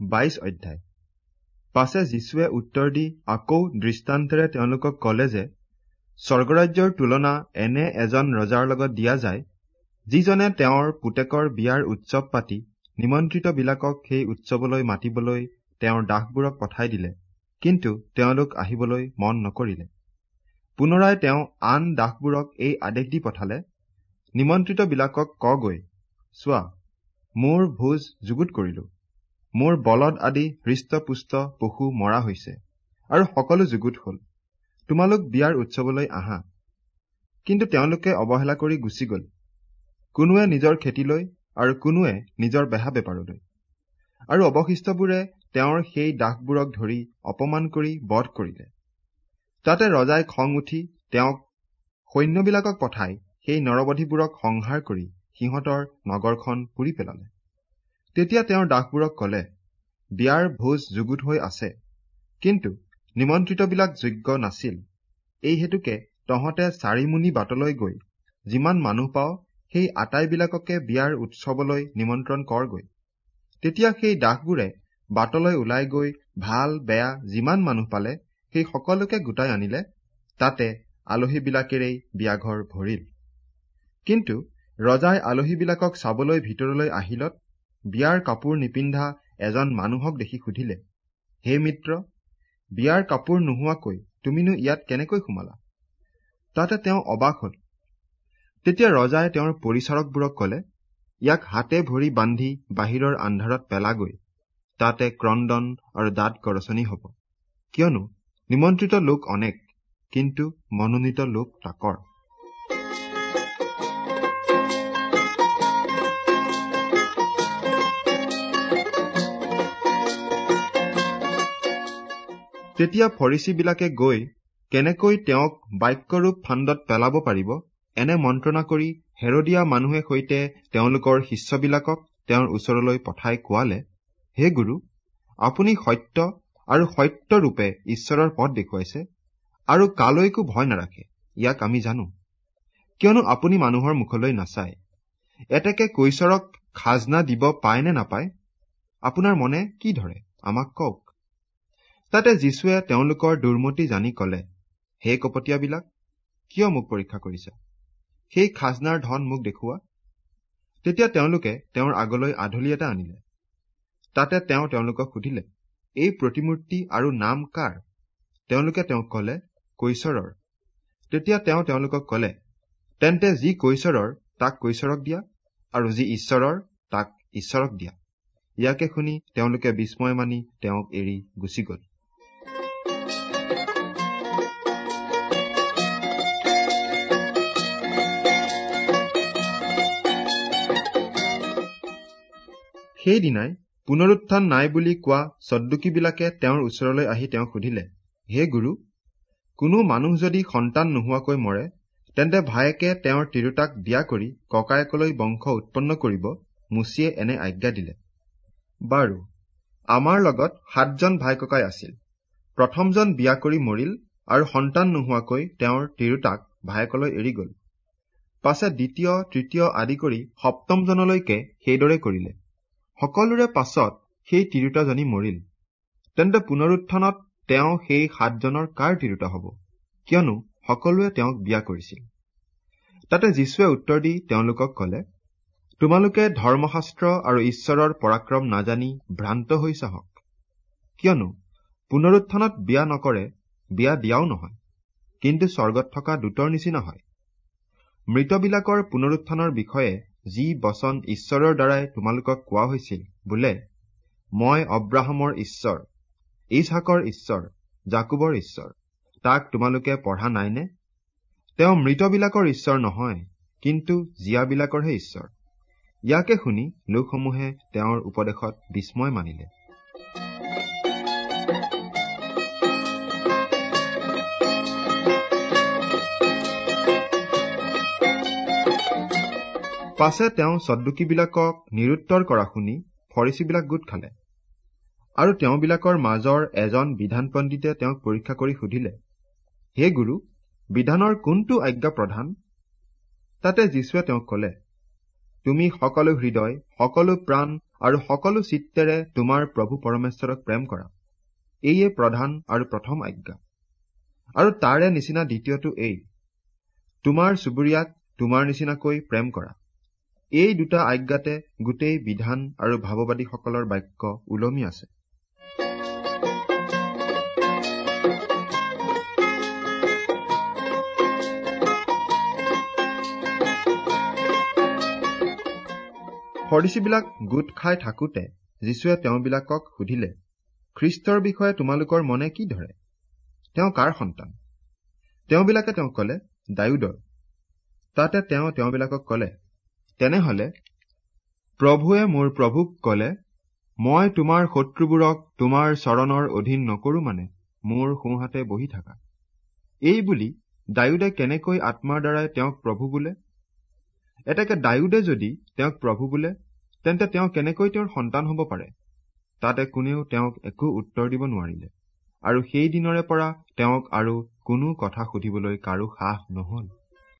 বাইশ অধ্যায়। পাছে যীশুৱে উত্তৰ দি আকৌ দৃষ্টান্তেৰে তেওঁলোকক কলে যে স্বৰ্গৰাজ্যৰ তুলনা এনে এজন ৰজাৰ লগত দিয়া যায় যিজনে তেওঁৰ পুতেকৰ বিয়াৰ উৎসৱ পাতি নিমন্ত্ৰিতবিলাকক সেই উৎসৱলৈ মাতিবলৈ তেওঁৰ দাসবোৰক পঠাই দিলে কিন্তু তেওঁলোক আহিবলৈ মন নকৰিলে। পুনৰাই তেওঁ আন দাসবোৰক এই আদেশ দি পঠালে নিমন্ত্ৰিতবিলাকক কগৈ চোৱা মোৰ ভোজ যুগুত কৰিলো মোৰ বলদ আদি হৃষ্টপুষ্ট পশু মৰা হৈছে আৰু সকলো যুগুত হল। তোমালোক বিয়াৰ উৎসৱলৈ আহা। কিন্তু তেওঁলোকে অৱহেলা কৰি গুচি গল। কোনোৱে নিজৰ খেতিলৈ আৰু কোনোৱে নিজৰ বেহা বেপাৰলৈ। আৰু অৱশিষ্টবোৰে তেওঁৰ সেই দাসবোৰক ধৰি অপমান কৰি বধ কৰিলে। তাতে ৰজাই খং উঠি তেওঁক সৈন্যবিলাকক পঠাই সেই নৰবধীবোৰক সংহাৰ কৰি সিহঁতৰ নগৰখন পুৰি পেলালে। তেতিয়া তেওঁৰ দাসবোৰক কলে বিয়াৰ ভোজ যুগুত হৈ আছে। কিন্তু নিমন্ত্ৰিতবিলাক যোগ্য নাছিল। এই হেতুকে তহঁতে চাৰিমুনি বাটলৈ গৈ যিমান মানুহ পাও সেই আটাইবিলাককে বিয়াৰ উৎসৱলৈ নিমন্ত্ৰণ কৰগৈ। তেতিয়া সেই দাসবোৰে বাটলৈ ওলাই গৈ ভাল বেয়া যিমান মানুহ পালে সেই সকলোকে গোটাই আনিলে। তাতে আলহীবিলাকেৰেই বিয়াঘৰ ভৰিল। কিন্তু ৰজাই আলহীবিলাকক চাবলৈ ভিতৰলৈ আহিলত বিয়াৰ কাপোৰ নিপিন্ধা এজন মানুহক দেখি সুধিলে হে মিত্ৰ বিয়াৰ কাপোৰ নোহোৱাকৈ তুমিনো ইয়াত কেনেকৈ সোমালা? তাতে তেওঁ অবাক হল। তেতিয়া ৰজাই তেওঁৰ পৰিচাৰকবোৰক কলে ইয়াক হাতে ভৰি বান্ধি বাহিৰৰ আন্ধাৰত পেলাগৈ। তাতে ক্ৰদন আৰু দাঁত গৰচনি হব। কিয়নো নিমন্ত্ৰিত লোক অনেক কিন্তু মনোনীত লোক তাকৰ। তেতিয়া ফৰিচীবিলাকে গৈ কেনেকৈ তেওঁক বাক্যৰূপ ফাণ্ডত পেলাব পাৰিব এনে মন্ত্ৰণা কৰি হেৰদীয়া মানুহে সৈতে তেওঁলোকৰ শিষ্যবিলাকক তেওঁৰ ওচৰলৈ পঠাই কোৱালে হে গুৰু আপুনি সত্য আৰু সত্যৰূপে ঈশ্বৰৰ পথ দেখুৱাইছে আৰু কালৈকো ভয় নাৰাখে ইয়াক আমি জানো। কিয়নো আপুনি মানুহৰ মুখলৈ নাচায়। এতেকে কৈশৰক খাজনা দিব পায় নে নাপায়? আপোনাৰ মনে কি ধৰে আমাক কওক। তাতে যীশুৱে তেওঁলোকৰ দুৰ্মতি জানি কলে হে কপটীয়াবিলাক কিয় মোক পৰীক্ষা কৰিছা? সেই খাজনাৰ ধন মোক দেখুওৱা? তেতিয়া তেওঁলোকে তেওঁৰ আগলৈ আধলি এটা আনিলে। তাতে তেওঁ তেওঁলোকক সুধিলে এই প্ৰতিমূৰ্তি আৰু নাম কাৰ? তেওঁলোকে তেওঁক কলে কৈশৰৰ তেতিয়া তেওঁ তেওঁলোকক কলে তেন্তে যি কৈশৰৰ তাক কৈশৰক দিয়া আৰু যি ঈশ্বৰৰ তাক ঈশ্বৰক দিয়া। ইয়াকে শুনি তেওঁলোকে বিস্ময় মানি তেওঁক এৰি গুচি গল। সেইদিনাই পুনৰুত্থান নাই বুলি কোৱা চদ্দুকীবিলাকে তেওঁৰ ওচৰলৈ আহি তেওঁক সুধিলে হে গুৰু কোনো মানুহ যদি সন্তান নোহোৱাকৈ মৰে তেন্তে ভায়েকে তেওঁৰ তিৰোতাক বিয়া কৰি ককায়েকলৈ বংশ উৎপন্ন কৰিব মুচিয়ে এনে আজ্ঞা দিলে। বাৰু আমাৰ লগত সাতজন ভাই ককাই আছিল। প্ৰথমজন বিয়া কৰি মৰিল আৰু সন্তান নোহোৱাকৈ তেওঁৰ তিৰোতাক ভায়েকলৈ এৰি গল। পাছে দ্বিতীয় তৃতীয় আদি কৰি সপ্তমজনলৈকে সেইদৰে কৰিলে। সকলোৰে পাছত সেই তিৰোতাজনী মৰিল। তেন্তে পুনৰুত্থানত তেওঁ সেই সাতজনৰ কাৰ তিৰোতা হব? কিয়নো সকলোৱে তেওঁক বিয়া কৰিছিল। তাতে যীশুৱে উত্তৰ দি তেওঁলোকক কলে তোমালোকে ধৰ্মশাস্ত্ৰ আৰু ঈশ্বৰৰ পৰাক্ৰম নাজানি ভ্ৰান্ত হৈ চাহক। কিয়নো পুনৰুত্থানত বিয়া নকৰে বিয়া দিয়াও নহয়। কিন্তু স্বৰ্গত থকা দূতৰ নিচিনা হয়। মৃতবিলাকৰ পুনৰুত্থানৰ বিষয়ে যি বচন ঈশ্বৰৰ দ্বাৰাই তোমালোকক কোৱা হৈছিল বোলে মই অব্ৰাহামৰ ঈশ্বৰ ইছহাকৰ ঈশ্বৰ জাকুবৰ ঈশ্বৰ তাক তোমালোকে পঢ়া নাইনে? তেওঁ মৃতবিলাকৰ ঈশ্বৰ নহয় কিন্তু জীয়াবিলাকৰহে ঈশ্বৰ। ইয়াকে শুনি লোকসমূহে তেওঁৰ উপদেশত বিস্ময় মানিলে। পাছে তেওঁ চদ্দুকীবিলাকক নিৰুত্তৰ কৰা শুনি ফৰিচীবিলাক গোট খালে। আৰু তেওঁবিলাকৰ মাজৰ এজন বিধান পণ্ডিতে তেওঁক পৰীক্ষা কৰি সুধিলে হে গুৰু বিধানৰ কোনটো আজ্ঞা প্ৰধান? তাতে যীশুৱে তেওঁক কলে তুমি সকলো হৃদয় সকলো প্ৰাণ আৰু সকলো চিত্তেৰে তোমাৰ প্ৰভু পৰমেশ্বৰক প্ৰেম কৰা। এইয়ে প্ৰধান আৰু প্ৰথম আজ্ঞা। আৰু তাৰে নিচিনা দ্বিতীয়টো এই তোমাৰ চুবুৰীয়াক তোমাৰ নিচিনাকৈ প্ৰেম কৰা। এই দুটা আজ্ঞাতে গোটেই বিধান আৰু ভাৱবাদীসকলৰ বাক্য ওলমি আছে। ফৰিচীবিলাক গোট খাই থাকোতে যীশুৱে তেওঁবিলাকক সুধিলে খ্ৰীষ্টৰ বিষয়ে তোমালোকৰ মনে কি ধৰে? তেওঁ কাৰ সন্তান? তেওঁবিলাকে তেওঁক কলে ডায়ুদৰ। তাতে তেওঁ তেওঁবিলাকক কলে তেনেহলে প্ৰভুৱে মোৰ প্ৰভুক কলে মই তোমাৰ শত্ৰুবোৰক তোমাৰ চৰণৰ অধীন নকৰো মানে মোৰ সোঁহাতে বহি থাকা। এই বুলি ডায়ুদে কেনেকৈ আত্মাৰ দ্বাৰাই তেওঁক প্ৰভু বোলে? এতেকে ডায়ুদে যদি তেওঁক প্ৰভু বোলে তেন্তে তেওঁ কেনেকৈ তেওঁৰ সন্তান হব পাৰে? তাতে কোনেও তেওঁক একো উত্তৰ দিব নোৱাৰিলে। আৰু সেই দিনৰে পৰা তেওঁক আৰু কোনো কথা সুধিবলৈ কাৰো সাহ নহল।